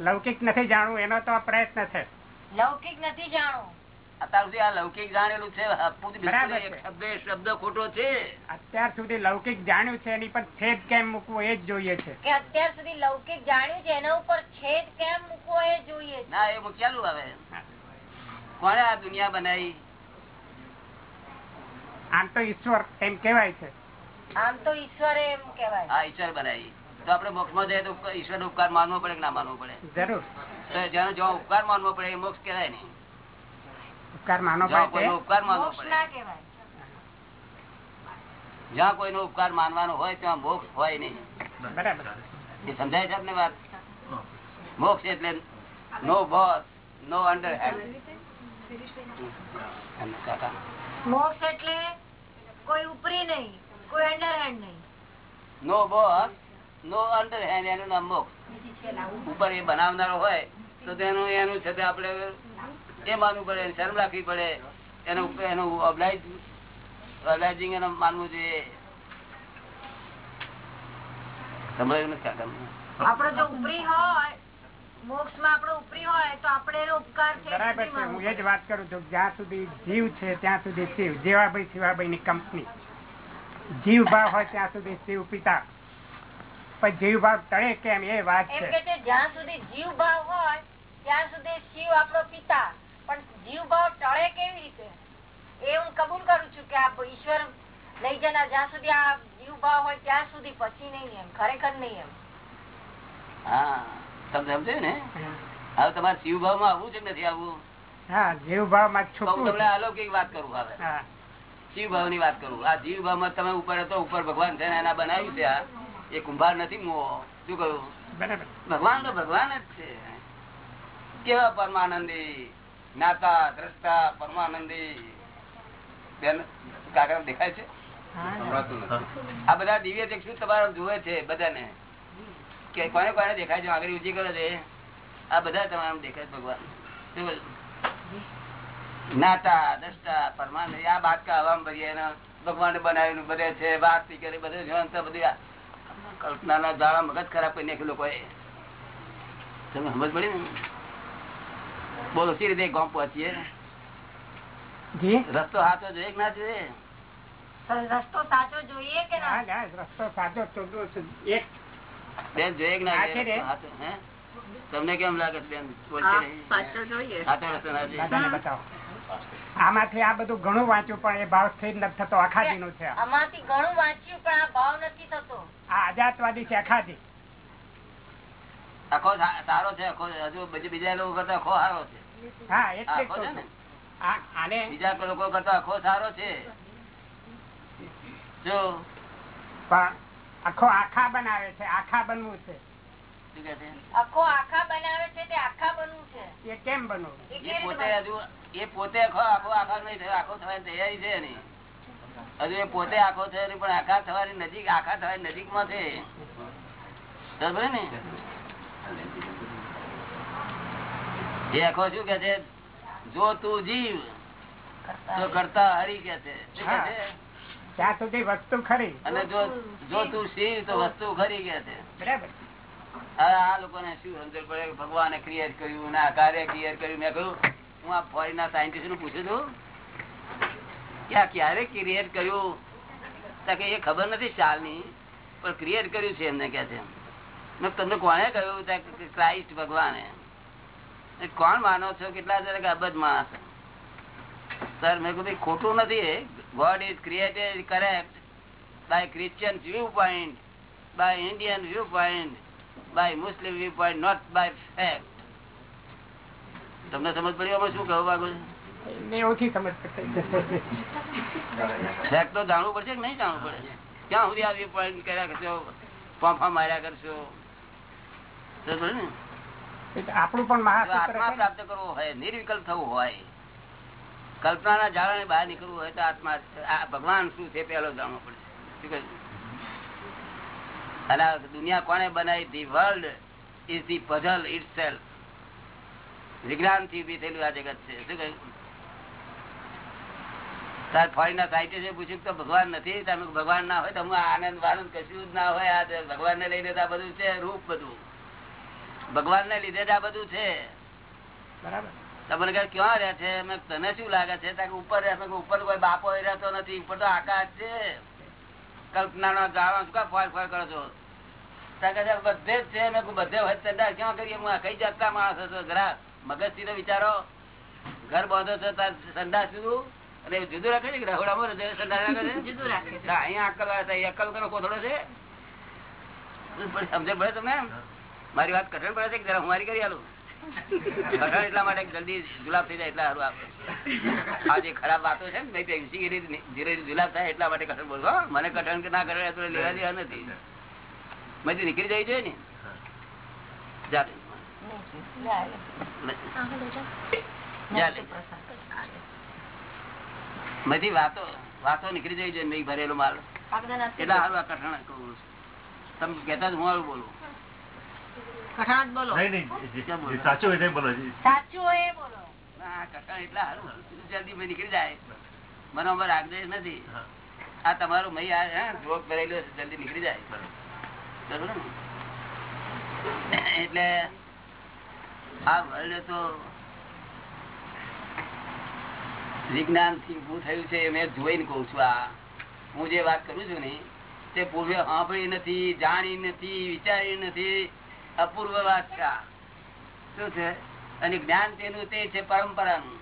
લૌકિક નથી જાણવું એનો તો પ્રયત્ન છે. લૌકિક નથી જાણવું. અત્યાર સુધી આ લૌકિક જાણેલું છે. શબ્દ ખોટો છે. અત્યાર સુધી લૌકિક જાણ્યું છે એની પર છેદ કેમ મૂકવો એ જ જોઈએ છે. કે અત્યાર સુધી લૌકિક જાણ્યું છે એના ઉપર છેદ કેમ મૂકવો એ જોઈએ છે. ના એ મૂક્યાલું હવે. કોને આ દુનિયા બનાવી? આમ તો ઈશ્વર એમ કેવાય છે. આમ તો ઈશ્વર એમ કેવાય હા ઈશ્વર બનાવી. તો આપડે મોક્ષમાં જઈએ તો ઈશ્વર નો ઉપકાર માનવો પડે કે ના માનવો પડે? જરૂર. તો જેનો જો ઉપકાર માનવો પડે એ મોક્ષ કહેવાય નહીં. ઉપકાર માનો જ્યાં ઉપકાર માનવો પડે. ના કહેવાય. જ્યાં કોઈનો ઉપકાર માનવાનો હોય ત્યાં મોક્ષ હોય નહીં. બરાબર. એ સમજાય છે આપને વાત? મોક્ષ એટલે નો બોસ નો અંડર મોક્ષ એટલે કોઈ ઉપરી નહીં કોઈ અંડરહેન્ડ નહીં. No boss no under hand એનું નામ મોક્ષ. ઉપર એ બનાવનારો હોય તો તેનું એનું છે તે આપણે એ માનવું પડે શરમ રાખવી પડે એનું એનું oblige એનું માનવું જોઈએ. સમજાયું નથી કાકા? જો ઉપરી હોય મોક્ષમાં આપણો ઉપરી હોય તો આપણે એનો ઉપકાર છે બરાબર છે હું એ જ વાત કરું છું જ્યાં સુધી જીવ છે ત્યાં સુધી શિવ જેવાભાઈ શિવાભાઈ ની કંપની. જીવ ભાવ હોય ત્યાં સુધી શિવ પિતા. પણ જીવ ભાવ તળે કેમ એ વાત છે. છે જ્યાં સુધી જીવ ભાવ હોય ત્યાં સુધી શિવ આપણો પિતા. પણ જીવ ભાવ ટળે કેવી રીતે? એ હું કબૂલ કરું છું કે આ ઈશ્વર લઈ જનાર જ્યાં સુધી આ જીવ ભાવ હોય ત્યાં સુધી પછી નહીં એમ ખરેખર નહીં એમ. હા તમે સમજે ને? હવે તમારે શિવમાં આવવું છે નથી આવવું? હા જીવમાં તો હું છૂટવું તમને અલૌકિક વાત કરું હવે. હા. ની વાત કરું. આ જીવમાં તમે ઉપર હતો ઉપર ભગવાન છે ને એના બનાવ્યું છે આ. એ કુંભાર નથી મુઓ શું કહ્યું? ભગવાન તો ભગવાન જ છે. કેવા પરમાનંદી? જ્ઞાતા દ્રષ્ટા પરમાનંદી બેન કાકા દેખાય છે? આ બધા દિવ્ય ચક્ષુ તમારા જુએ છે બધાને. કે કોને કોને દેખાય છે? આગળ ઉજી કરે છે. આ બધા તમારા દેખાય છે ભગવાન? જ્ઞાતા દ્રષ્ટા પરમાનંદી આ બાટકા હવામાં ભરીએ એના ભગવાને બનાવેલું બધે છે વાત કરે બધે જોવાનું તો બધું કલ્પના કલ્પનાના જાળા મગજ ખરાબ કરી નાખ્યું લોકોએ. તમે સમજ પડી ને? બોલો સી રીતે ગામ પહોંચીએ રસ્તો હાથો જોઈએ કે ના જોઈએ? રસ્તો સાચો જોઈએ કે ના? હા હા રસ્તો સાચો એક બેન જોઈએ કે ના જોઈએ? ને. હાથો, હે? તમને કેમ લાગે છે બેન? સાચો આમાંથી આ બધું ઘણું વાંચ્યું પણ એ ભાવ સ્થિર નથી થતો અખાદી નું છે આમાંથી ઘણું વાંચ્યું પણ આ ભાવ નથી થતો. આ આઝાદવાદી છે અખાદી. આખો સારો છે આખો હજુ બીજા બીજા લોકો કરતા આખો સારો છે. હા એટલે આને બીજા લોકો કરતા આખો સારો છે. જો. આખો આખા બનાવે છે આખા બનવું છે. શું કહે છે? આખો આખા બનાવે છે તે આખા બનવું છે? એ કેમ બનવું? એ પોતે હજુ એ પોતે આખો આખો આખા નહીં થયો આખો થવાની તૈયારી છે એની. હજુ એ પોતે આખો થયો નહીં પણ આખા થવાની નજીક આખા થવાની નજીકમાં છે ને? એ આખો શું કે છે? જો તું જીવ તો કરતા હરી કે છે. ત્યાં સુધી વસ્તુ ખરી. અને જો જો તું શિવ. તો વસ્તુ ખરી કે છે. બરાબર. આ લોકોને શું સમજણ પડે? ભગવાને ક્રિએટ કર્યું ના કાર્ય ક્રિએટ કર્યું. મેં કહ્યું હું આ ફોરેન ના સાયન્ટિસ્ટનું પૂછું છું. કે આ ક્યારે ક્રિએટ કર્યું? તો કે એ ખબર નથી ચાલની પણ ક્રિએટ કર્યું છે એમને કે છે. મેં તમને કોને કહ્યું? ક્રાઇસ્ટ ભગવાને. એ કોણ માનો છો? કેટલા જરા અબજ માણસ સર મેં કીધું ખોટું નથી. God is created correct by Christian view point by Indian view point by Muslim view point not by fact તમને સમજ પડી અમે શું કહેવા માંગુ ફેક્ટ તો જાણવું પડશે કે નહીં જાણવું પડે? ક્યાં સુધી આ વ્યૂ પોઈન્ટ કર્યા કરશો? પંફા માર્યા કરશો? ને? આપણું પણ આત્મા પ્રાપ્ત કરવો હોય નિર્વિકલ્પ થવું હોય. કલ્પનાના જાળાને બહાર નીકળવું હોય તો આત્મા ભગવાન શું છે પેલો જાણવો પડશે અને દુનિયા કોને બનાવી? The world is the puzzle itself વિજ્ઞાનથી ઊભી થયેલું આ જગત છે. શું કહ્યું તાર ફોરેન ના સાહિત્ય પૂછ્યું તો ભગવાન નથી? તમે ભગવાન ના હોય તો હું આનંદ વાનંદ કશું જ ના હોય. આ ભગવાન ને લઈને આ બધું છે રૂપ બધું. ભગવાન ને લીધે જ આ બધું છે. બરાબર. તમને કહે ક્યાં રહે છે? તને શું લાગે છે? ઉપર રહે ઉપર કોઈ બાપો રહેતો નથી ઉપર તો આકાશ છે. કલ્પના નો જાણો શું કા ફોર ફોર કરો છો? બધે જ છે મેં બધે હોય ક્યાં કરીએ? હું કઈ જતા માણસ હતો જરા મગજથી તો વિચારો. ઘર બાંધો છો તાર સંડાસ જુદું અને જુદું રાખે છે કે રહોડામાં સંડાસ રાખે છે? જુદું રાખે અહીંયા અકલ અકલ કરો કોથળો છે. સમજે પડે તમને મારી વાત કઠણ પડે છે કે જરા હું મારી કરી આલું? કઠણ એટલા માટે જલ્દી જુલાબ થઈ જાય એટલા સારું આપણે આ જે ખરાબ વાતો છે ને પેન્સી ધીરે જુલાબ થાય એટલા માટે કઠણ બોલવો મને કઠણ કે ના કઠણ લેવા દેવા નથી. મેં નીકળી જઈ જોઈએ ને? ચાલે બધી વાતો વાતો નીકળી જઈ જોઈએ નહીં ભરેલો માલ. એટલે સારું આ કઠણ. તમે કહેતા જ હું સારું બોલું. કઠણ બોલો. નહીં નહીં જે- જે સાચું હોય બોલો સાચું હોય બોલો. કઠણ એટલા સારું. જલ્દી મેં નીકળી જાય. મને અમાર આગદેશ નથી. હા. આ તમારું મય આ હે, જોક જલ્દી નીકળી જાય. બરોબર ને? એટલે આ વર્લ્ડ તો વિજ્ઞાનથી ઉભું થયું છે એ મેં જોઈને કઉ છું આ. હું જે વાત કરું છું ને તે પૂર્વે સાંભળી નથી જાણી નથી વિચારી નથી. અપૂર્વ વાત શું છે? અને જ્ઞાન તેનું તે છે પરંપરાનું.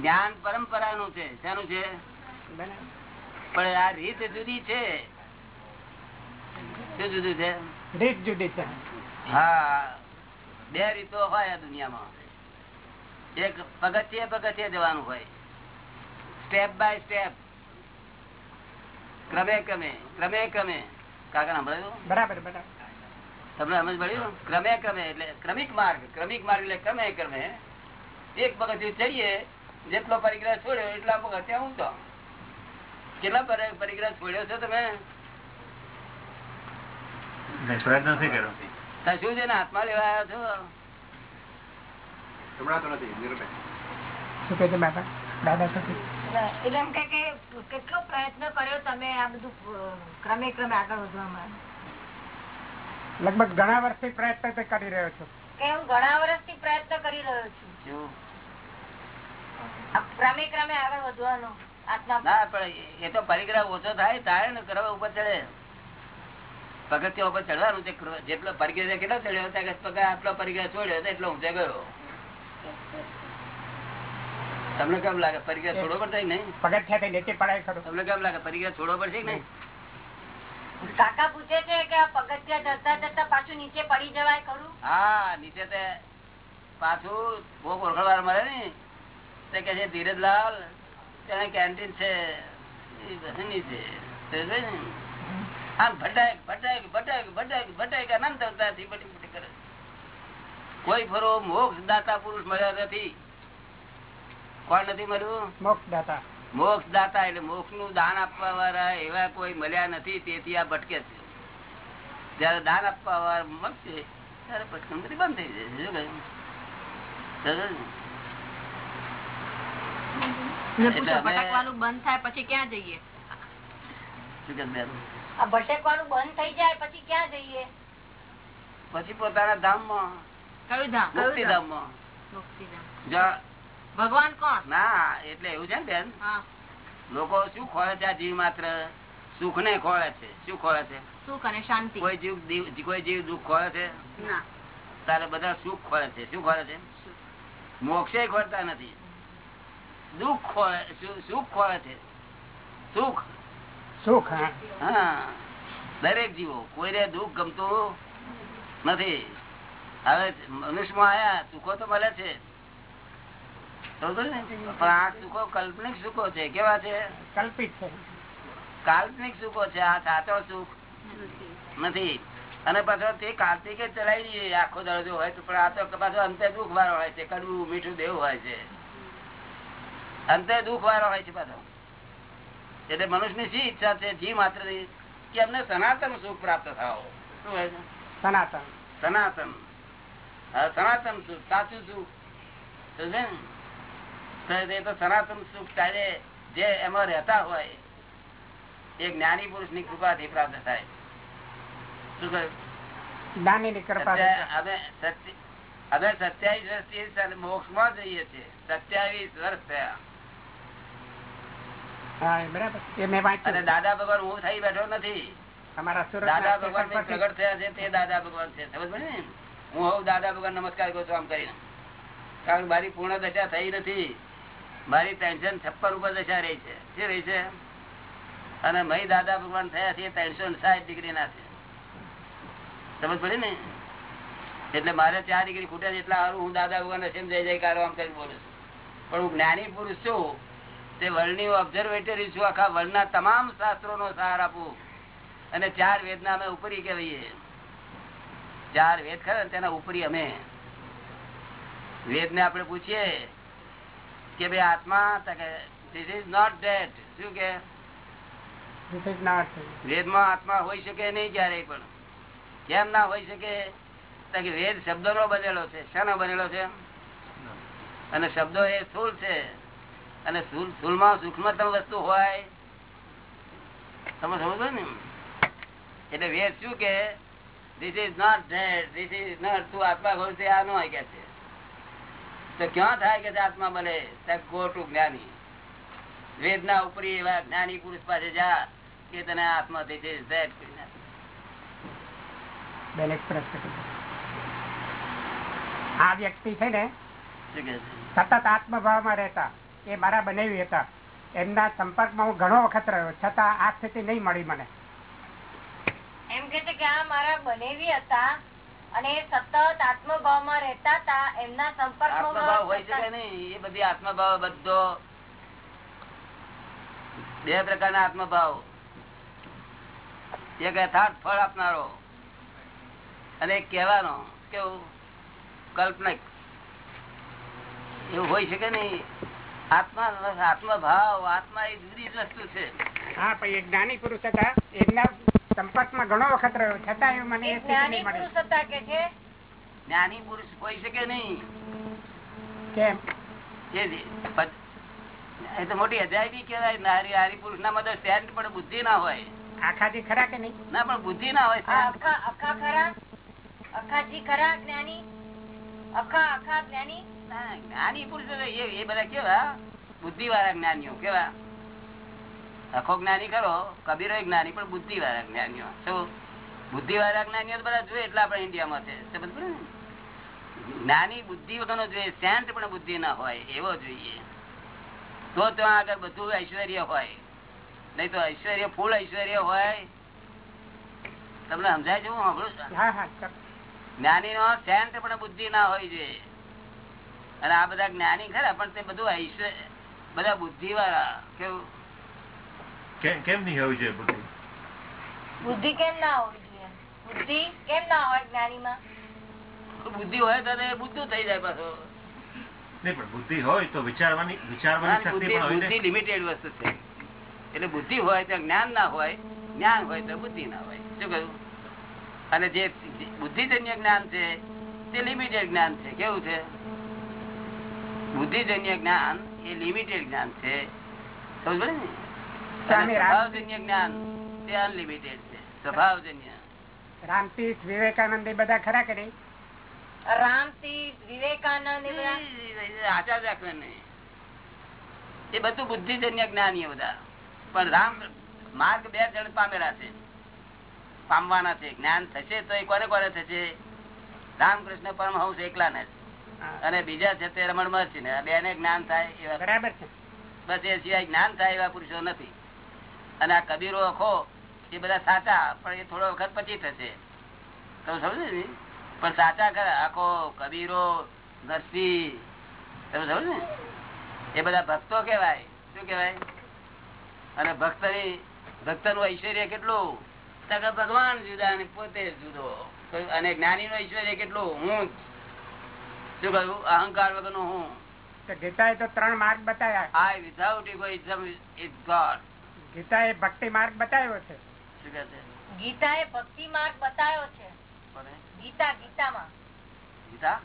જ્ઞાન પરંપરાનું છે. શાનું છે? પણ આ રીત જુદી છે. શું જુદું છે? રીત જુદી છે. હા. બે રીતો હોય આ દુનિયામાં. એક પગથિયે પગથિયે જવાનું હોય. Step by step. ક્રમે ક્રમે ક્રમે ક્રમે. કાકા સાંભળાયું? બરાબર બરાબર. તમને સમજ પડ્યું ક્રમે ક્રમે એટલે ક્રમિક માર્ગ ક્રમિક માર્ગ એટલે ક્રમે ક્રમે એક પગથિયું ચડીએ જેટલો પરિગ્રહ છોડ્યો એટલા પગથિયા ઊંચો કેટલા પરિગ્રહ છોડ્યો છો તમે? પ્રયત્ન કર્યો. શું છે ને હાથમાં લેવા આવ્યા છો? શું છે દાદા છે? એટલે એમ કે કે કેટલો પ્રયત્ન કર્યો તમે આ બધું ક્રમે ક્રમે આગળ વધવામાં? લગભગ ઘણા વર્ષથી પ્રયત્ન તે કરી રહ્યો છું. કે ઘણા વર્ષથી પ્રયત્ન કરી રહ્યો છું. ક્રમે ક્રમે આગળ વધવાનો ના પણ એ તો પરિગ્રહ ઓછો થાય થાય ને કરવા ઉપર ચડે. પગથિયા ઉપર ચડવાનું જેટલો પરિગ્રહ કેટલો ચડ્યો? આટલો પરિગ્રહ છોડ્યો એટલો ઊંચે ગયો. તમને કેમ લાગે? પરિગ્રહ છોડવો પડશે નહીં? પગથિયા નીચે તમને કેમ લાગે? પરિગ્રહ છોડવો પડશે નહીં? કાકા પૂછે છે કે પગથિયા ચડતા ચડતા પાછું નીચે પડી જવાય ખરું? હા નીચે તે પાછું ભોગ ઓળખવાર મળે ને. તે કે છે ધીરજલાલ તેને કેન્ટીન છે. એ બસ નીચે. તે જોઈ ને? આમ ભટાક ભટાક ભટાક ભટાક ભટાક અનંત અવતારથી બટી બટી કરે. કોઈ ફરો મોક્ષ દાતા પુરુષ મળ્યા નથી. કોણ નથી મળ્યું? મોક્ષ દાતા મોક્ષ દાતા એટલે મોક્ષનું દાન આપવા વાળા એવા કોઈ મળ્યા નથી તેથી આ ભટકે છે. જયારે દાન આપવા વાળા મળશે ત્યારે ભટકણ બંધ થઈ જશે. શું બંધ થાય પછી ક્યાં જઈએ? શું કહે બેન? ભટકવાનું બંધ થઈ જાય પછી ક્યાં જઈએ? પછી પોતાના ધામમાં. કયું ધામ? કયું મુક્તિ મુક્તિધામ. ભગવાન કોણ? ના એટલે એવું છે ને બેન? લોકો શું ખોળે છે આ જીવ માત્ર? સુખ ને ખોળે છે. શું ખોળે છે? સુખ અને શાંતિ. કોઈ જીવ કોઈ જીવ દુઃખ ખોળે છે? ના. તારે બધા સુખ ખોળે છે. શું ખોળે છે? મોક્ષે ખોળતા નથી. દુઃખ ખોળે સુખ ખોળે છે. સુખ. સુખ હા. દરેક જીવો કોઈને દુઃખ ગમતું નથી. હવે મનુષ્યમાં આયા સુખો તો મળે છે? પણ આ સુખો કાલ્પનિક સુખો છે. કેવા છે? કલ્પિત છે. કાલ્પનિક સુખો છે. આ સાચો સુખ નથી. અને પાછો તે કાર્તિકે ચલાવી દઈએ આખો દરજો હોય તો પણ આ તો પાછો અંતે દુઃખ વાળો હોય છે. કડવું મીઠું દેવું હોય છે. અંતે દુઃખ વાળો હોય છે પાછો. એટલે મનુષ્યની શી ઈચ્છા છે? જી માત્ર કે અમને સનાતન સુખ પ્રાપ્ત થાવ શું હોય છે? સનાતન. સનાતન. સનાતન સુખ સાચું સુખ ને? એ તો સનાતન સુખ ત્યારે જે એમાં રહેતા હોય એ જ્ઞાની પુરુષની કૃપાથી પ્રાપ્ત થાય. શું અમે સત્યાવીસ વર્ષથી મોક્ષમાં જઈએ છીએ. સત્યાવીસ વર્ષ થયા. દાદા ભગવાન હું થઈ બેઠો નથી. દાદા ભગવાન પ્રગટ થયા છે તે દાદા ભગવાન છે. સમજ ને? હું દાદા ભગવાન નમસ્કાર કરું છું આમ કરીને. કારણ મારી પૂર્ણ દશા થઈ નથી. મારી ટેન્શન છપ્પન ઉપર દશા રહી છે. શું રહી છે? અને મય દાદા ભગવાન થયા છે ત્રણસો સાઠ ડિગ્રી ના છે. સમજ પડી ને? એટલે મારે ચાર ડિગ્રી ખૂટે છે, એટલા હું દાદા ભગવાન હશે જય જયકાર આમ કરી બોલું છું. પણ હું જ્ઞાની પુરુષ છું. તે વર્ણની ઓબ્ઝર્વેટરી છું, આખા વર્ણના તમામ શાસ્ત્રો નો સહાર આપું. અને ચાર વેદના અમે ઉપરી કહેવાઈએ. ચાર વેદ ખરા તેના ઉપરી અમે. વેદ ને આપણે પૂછીએ કે ભાઈ આત્મા ધીસ ઇઝ નોટ ડેડ શું કે? વેદમાં આત્મા હોઈ શકે નહીં ક્યારેય પણ. કેમ ના હોય શકે? કે વેદ શબ્દો નો બનેલો છે. શાનો બનેલો છે? અને શબ્દો એ સ્થુલ છે. અને સ્થુલમાં સૂક્ષ્મતમ વસ્તુ હોય. તમે સમજો ને એટલે વેદ શું કે? This is not dead this is not તું આત્મા હોય છે આ ન હોય કે છે. તો ક્યાં થાય કે આત્મા બને ગો જ્ઞાની વેદના ઉપરી એવા જ્ઞાની પુરુષ પાસે જા કે તને આત્મા થઈ કરી નાખે. પૂછો. આ વ્યક્તિ છે ને સતત આત્મભાવ? સતત આત્મભાવમાં રહેતા એ મારા બનાવી હતા એમના સંપર્કમાં હું ઘણો વખત રહ્યો છતાં આ સ્થિતિ નહીં મળી મને એમ કે છે કે આ મારા બનેવી હતા અને એ સતત આત્મભાવમાં રહેતા હતા એમના આત્મભાવ હોય શકે નહીં? એ બધી આત્મભાવ બધો. બે પ્રકારના આત્મભાવ. એક યથાર્થ ફળ આપનારો અને એક કહેવાનો કેવું કલ્પનિક. એવું હોય શકે નહીં? આત્મા આત્મભાવ આત્મા એ જુદી જ વસ્તુ છે. હા પણ એક જ્ઞાની પુરુષ હતા એમના સંપર્કમાં ઘણો વખત રહ્યો છતાં મને એ સ્થિતિ જ્ઞાની પુરુષ હતા કે છે? જ્ઞાની પુરુષ હોય શકે નહીં. કેમ? એ એ તો મોટી અજાયબી કેવાય નારી હારી પુરુષ ના મદદ સ્ટેન્ડ પણ બુદ્ધિ ના હોય. આખાજી ખરા કે નહીં? ના પણ બુદ્ધિ ના હોય અખા અખા ખરા? અખાજી ખરા જ્ઞાની? અખા અખા જ્ઞાની? જ્ઞાની પુરુષ એ એ બધા કેવા? બુદ્ધિ વાળા જ્ઞાનીઓ કેવા? અખો જ્ઞાની ખરો કબીરો જ્ઞાની પણ બુદ્ધિ વાળા જ્ઞાનીઓ. શું બુદ્ધિ વાળા જ્ઞાનીઓ બધા જોઈએ એટલે આપણે ઇન્ડિયામાં છે? જ્ઞાની બુદ્ધિ વગરનો જોઈએ સેન્ટ પણ બુદ્ધિ ના હોય એવો જોઈએ. તો ત્યાં આગળ બધું ઐશ્વર્ય હોય. નહીં તો ઐશ્વર્ય ફૂલ ઐશ્વર્ય હોય. તમને સમજાય છે હું સાંભળું? જ્ઞાની નો સેન્ટ પણ બુદ્ધિ ના હોય જોઈએ અને આ બધા જ્ઞાની ખરા પણ તે બધું ઐશ્વર્ય બધા બુદ્ધિ વાળા કેવું? કેમ કેમ નહીં હોવી જોઈએ બુદ્ધિ? બુદ્ધિ કેમ ના હોવી જોઈએ? બુદ્ધિ કેમ ના હોય જ્ઞાનીમાં? બુદ્ધિ હોય તો તે થઈ જાય પાછો. નહીં પણ બુદ્ધિ હોય તો વિચારવાની વિચારવાની શક્તિ પણ હોય બુદ્ધિ લિમિટેડ વસ્તુ છે. એટલે બુદ્ધિ હોય તો જ્ઞાન ના હોય જ્ઞાન હોય તો બુદ્ધિ ના હોય. શું કહ્યું? અને જે બુદ્ધિજન્ય જ્ઞાન છે તે લિમિટેડ જ્ઞાન છે. કેવું છે? બુદ્ધિજન્ય જ્ઞાન એ લિમિટેડ જ્ઞાન છે. સમજ ને? સ્વામી જ્ઞાન તે અનલિમિટેડ છે. સ્વભાવજન્ય રામતીર્થ વિવેકાનંદ બધા ખરા કરે રામતીર્થ વિવેકાનંદ એ બધા? આચાર રાખવે નહીં. એ બધું બુદ્ધિજન્ય જ્ઞાનીઓ બધા. પણ રામ માર્ગ બે જણ પામેલા છે. પામવાના છે. જ્ઞાન થશે તો એ કોને કોને થશે? રામકૃષ્ણ પરમહંસ એકલા ને અને બીજા છે તે રમણ મહર્ષિ ને. બે ને જ્ઞાન થાય એવા બરાબર છે. બસ એ સિવાય જ્ઞાન થાય એવા પુરુષો નથી. અને આ કબીરો અખો એ બધા સાચા પણ એ થોડો વખત પછી થશે. તમે સમજો ને પણ સાચા ખરા આખો કબીરો નરસિંહ તમે સમજો ને? એ બધા ભક્તો કેવાય શું કેવાય અને ભક્ત ભક્તનું ઐશ્વર્ય કેટલું? તો ભગવાન જુદા અને પોતે જુદો. અને જ્ઞાની નું ઐશ્વર્ય કેટલું? હું શું કહ્યું? અહંકાર વગરનું હું. તો ગીતાએ તો ત્રણ માર્ગ બતાવ્યા. I without egoism is God ગીતાએ ભક્તિ માર્ગ બતાવ્યો છે. ગીતા એ ભક્તિ માર્ગ બતાવ્યો છે. ગીતા ગીતામાં. ગીતા?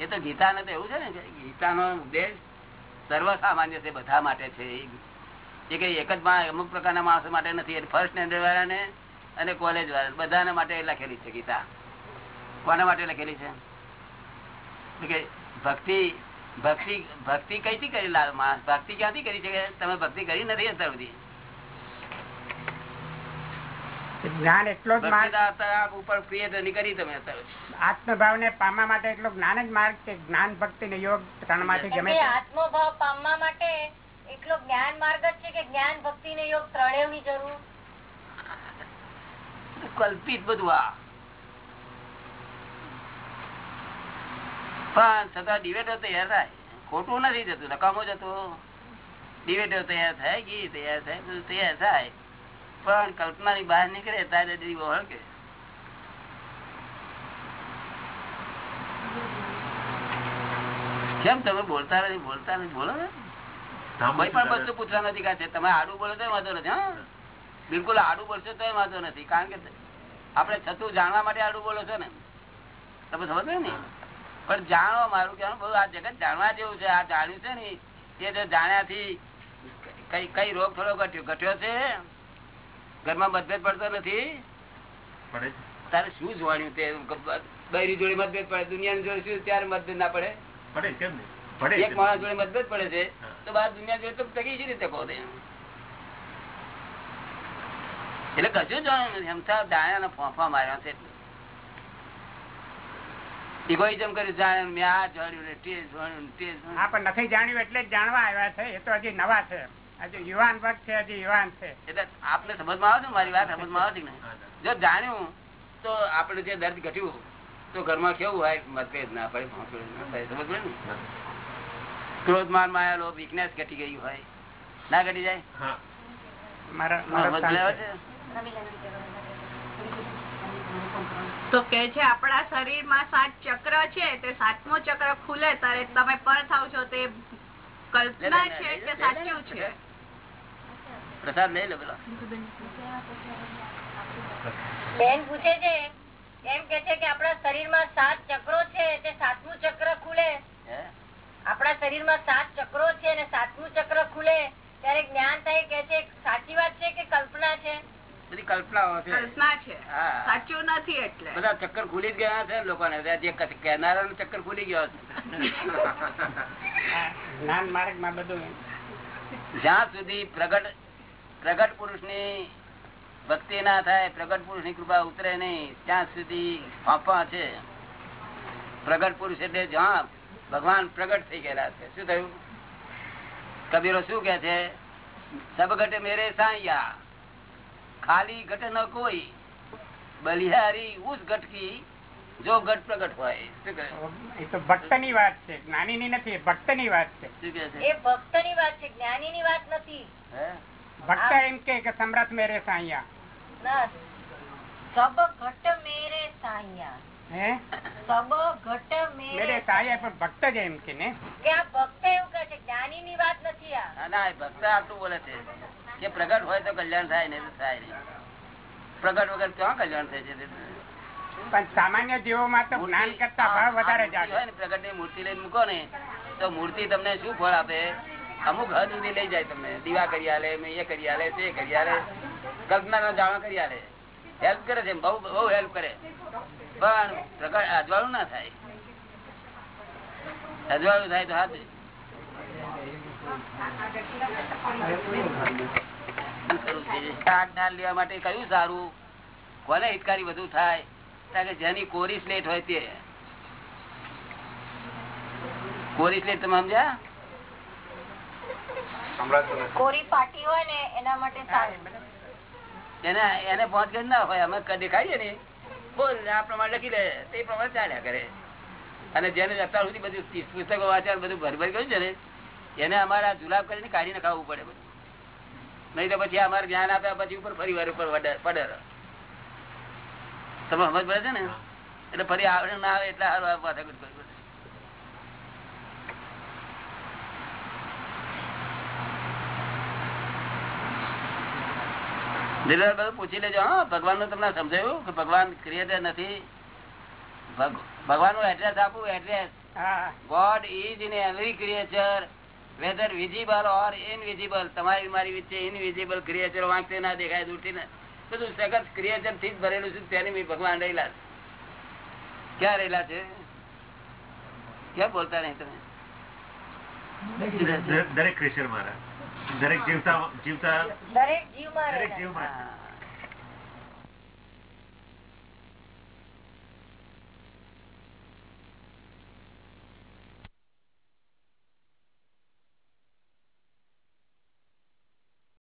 એ તો ગીતા ને તો એવું છે ને ગીતા નો ઉદ્દેશ સર્વસામાન્ય છે બધા માટે છે. એ કઈ એક જ મા- અમુક પ્રકારના માણસો માટે નથી. એ ફર્સ્ટ સ્ટેન્ડર્ડ વાળાને અને કોલેજ વાળા બધાને માટે લખેલી છે ગીતા. કોના માટે લખેલી છે? ભક્તિ ભક્તિ ભક્તિ કઈથી કરી લાલ માણસ ભક્તિ ક્યાંથી કરી છે તમે ભક્તિ કરી નથી અત્યાર સુધી? જ્ઞાન એટલો જ માર્ગ ઉપર ક્રિએટર કરી તમે આત્મભાવ ને પામવા માટે એટલો જ્ઞાન જ માર્ગ છે. જ્ઞાન ભક્તિ ને યોગ ત્રણમાંથી ગમે આત્મભાવ પામવા માટે એટલો જ્ઞાન માર્ગ જ છે કે જ્ઞાન ભક્તિ ને યોગ ત્રણેયની જરૂર. કલ્પિત બધું આ. પણ છતાં ડિબેટો તૈયાર થાય. ખોટું નથી જતું નકામો જતું ડિબેટો તૈયાર થાય ઘી તૈયાર થાય બધું તૈયાર થાય. પણ કલ્પનાની બહાર નીકળે ત્યારે દીવો હળકે કેમ તમે બોલતા નથી બોલતા નથી બોલો ને. કોઈ પણ વસ્તુ પૂછવા નથી છે. તમે આડું બોલો તો વાંધો નથી હા? બિલકુલ આડું બોલશો તો વાંધો નથી કારણ કે આપણે છતું જાણવા માટે આડું બોલો છો ને. તમે સમજો ને. પણ જાણો મારું કહેવાનું બહુ આ જગત જાણવા જેવું છે. આ જાણ્યું છે ને એ જો જાણ્યાથી કઈ કઈ રોગ થોડો ઘટ્યો ઘટ્યો છે? ઘરમાં મતભેદ પડતો નથી? તારે શું જોવાનું તે? બૈરી જોડે મતભેદ પડે દુનિયાની જોડે શું ત્યારે મતભેદ ના પડે? પડે કેમ નહીં એક માણસ જોડે મતભેદ પડે છે તો બહાર દુનિયા જોડે તો તકી છે રીતે કહો એટલે કશું જાણ્યું નથી. હમતા દાણા ફોફા માર્યા છે. ઇગોઇઝમ કરી જાણ્યું મેં આ જાણ્યું ને તે જાણ્યું તે જાણ્યું. હા પણ નથી જાણ્યું એટલે જ જાણવા આવ્યા છે. એ તો હજી નવા છે. હજી યુવાન વર્ગ છે હજી યુવાન છે. એટલે આપને સમજમાં આવે છે મારી વાત? સમજમાં આવે છે ને જો જાણ્યું તો આપણે જે દર્દ ઘટ્યું તો ઘરમાં કેવું હોય? મતભેદ ના પડે સમજ પડે ને? ક્રોધ માનમાં આવેલો વીકનેસ ઘટી ગઈ હોય. ના ઘટી જાય? હા. મારા મારા સમજ લેવા સાંજે. છે તો કે છે આપણા શરીરમાં સાત ચક્ર છે તે સાતમો ચક્ર ખુલે ત્યારે તમે પર થાવ છો. તે કલ્પના છે કે સાચું છે. પ્રસાદ લઈ લો પેલો બેન પૂછે છે એમ કે છે કે આપણા શરીરમાં સાત ચક્રો છે તે સાતમું ચક્ર ખુલે? આપણા શરીરમાં સાત ચક્રો છે અને સાતમું ચક્ર ખુલે ત્યારે જ્ઞાન થાય કે છે સાચી વાત છે કે કલ્પના છે? બધી કલ્પનાઓ છે. કલ્પના છે. સાચું નથી એટલે. બધા ચક્કર ખુલી જ ગયા છે લોકોને. જે કહેનારા ચક્કર ખુલી ગયો છે. જ્ઞાન માર્ગમાં બધું જ્યાં સુધી પ્રગટ પ્રગટ પુરુષની ભક્તિ ના થાય પ્રગટ પુરુષની કૃપા ઉતરે નહીં ત્યાં સુધી ફાંફા છે. પ્રગટ પુરુષ એટલે જ્યાં ભગવાન પ્રગટ થઈ ગયેલા છે. શું થયું? કબીરો શું કે છે? સબગટ મેરે સાયા. ખાલી ઘટ ન કોઈ બલિહારી ઉસ ઘટકી જો ઘટ પ્રગટ હોય. શું કહે? એ તો ભક્તની વાત છે જ્ઞાની ની નથી ભક્તની વાત છે. એ ભક્તની વાત છે જ્ઞાની ની વાત નથી. હે? ભક્ત એમ કે કે સમ્રાટ મેરે સાયા. ના સબ ઘટ મેરે સાયા. હે? સબ ઘટ મેરે મેરે સાયા પણ ભક્ત એમ કે ને? ભક્ત એવું કહે છે જ્ઞાની ની વાત નથી ના, ના ભક્ત આટલું બોલે છે? કે પ્રગટ હોય તો કલ્યાણ થાય ને થાય નહીં. પ્રગટ વગર ક્યાં કલ્યાણ થાય છે? પણ સામાન્ય જીવોમાં તો જ્ઞાન કરતા ભાવ વધારે હોય ને પ્રગટની મૂર્તિ લઈને મૂકો ને તો મૂર્તિ તમને શું ફળ આપે? અમુક હદ સુધી લઈ જાય તમને. દીવા કરી આલે એ કરી આલે તે કરી આલે કલ્પના નો જાણ કરી આલે. હેલ્પ કરે છે બહુ બહુ હેલ્પ કરે. પણ પ્રકાશ અજવાળું ના થાય. અજવાળું થાય તો હાથ. ખરું છે. લેવા માટે કયું સારું? કોને હિતકારી વધુ થાય? કારણ કે જેની કોરી સ્લેટ હોય તે. કોરી સ્લેટ તમે સમજ્યા? કોરી પાટી હોય ને એના માટે એને એને પહોંચ ગઈ ના હોય અમે દેખાડીએ ને. બોલ, આ પ્રમાણે લખી લે તે પ્રમાણે ચાલ્યા કરે. અને જેને અત્યાર સુધી બધું પુસ્તકો વાંચ્યા બધું ભરભર ગયું છે ને, એને અમારા જુલાબ કરીને કાઢી નખાવવું પડે બધું. નહીં તો પછી અમારે જ્ઞાન આપ્યા પછી ઉપર ફરી વાર ઉપર પડે તમે સમજ પડે છે ને? એટલે ફરી આવડે ના આવે એટલે દિલવાર બધું પૂછી લેજો હા ભગવાનનું તમને સમજાયું કે ભગવાન ક્રિએટર નથી? ભગવાનનું એડ્રેસ આપું address God is in every creature whether visible or invisible તમારી મારી વચ્ચે ઇનવિઝિબલ ક્રિએચર વાંચતે ના દેખાય દૂરથી ને. બધું સગત ક્રિએચરથી જ ભરેલું છે તેની ભગવાન રહેલા છે. ક્યાં રહેલા છે? ક્યાં બોલતા નહીં તમે? દરેક ક્રિએચર મારા. દરેક જીવતા જીવતા દરેક જીવમાં દરેક જીવમાં.